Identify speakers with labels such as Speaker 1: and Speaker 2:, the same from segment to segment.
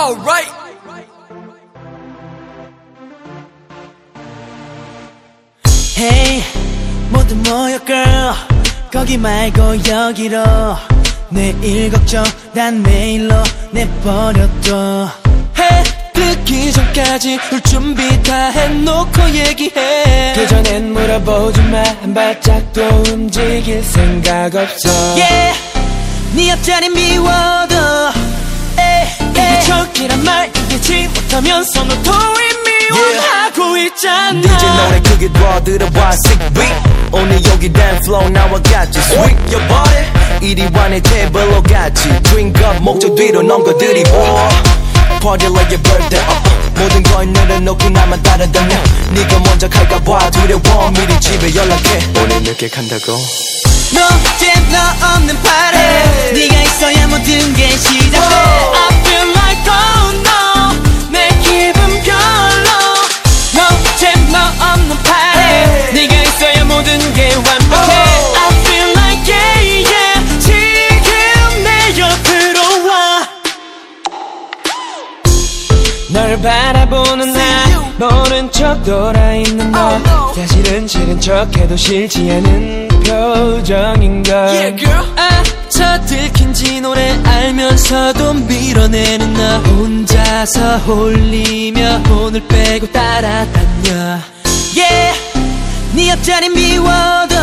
Speaker 1: alright.
Speaker 2: Hey 모두 모여 girl. 거기 말고 여기로. 내일 걱정 난 내일로 내버려둬. 해 뜨기 전까지 울 준비 다 해놓고 얘기해. 그 전엔 물어보지 마 한 발짝도 움직일 생각 없어. Yeah 네 앞자리 미워도 말 이기지 못하면서 너 도리 미워하고 있잖아.
Speaker 3: DJ 노래 크게 더 들어봐 sick beat 오늘 여기 damn flow 나와 같이 sweep your body. 이리 와내 테이블로 같이 drink up 목적 뒤로 넘겨드리고. Party like your birthday. Uh, uh. 모든 걸 내려놓고 나만 따라다녀. 네가 먼저 갈까봐 두려워. 미리 집에 연락해. 오늘 늦게 간다고.
Speaker 2: 너 잼, 너 없는 파래 널 바라보는 나 모른 척 돌아있는 너 사실은 싫은 척해도 싫지 않은 표정인걸.
Speaker 1: Yeah, girl.
Speaker 2: 아, 저 들킨 지 노래 알면서도 밀어내는 나 혼자서 홀리며 오늘 빼고 따라다녀. Yeah. 네 앞자리 미워도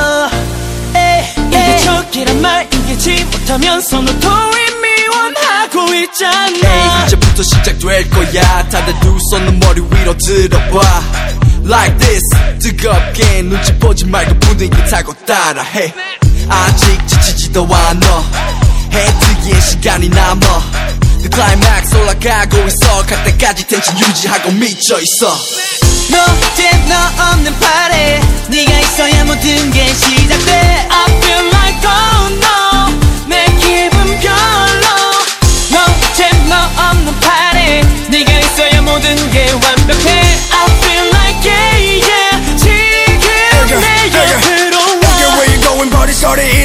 Speaker 2: 에이, 이게 척이란 말 이기지 못하면서 너 도리 미원하고 있잖아
Speaker 1: 이제부터 시작될 거야. 다들 두 손은 머리 위로 들어봐. Like this. 뜨겁게 눈치 보지 말고 분위기 타고 따라해. 아직 지치지도 않아. 해뜨기에 시간이 남아. The climax 올라가고 있어. 갈 때까지 텐션 유지하고 미쳐있어.
Speaker 2: 너잼너 없는 파래 네가 있어야 모든 게 시작돼. I feel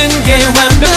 Speaker 2: 모든 게 완벽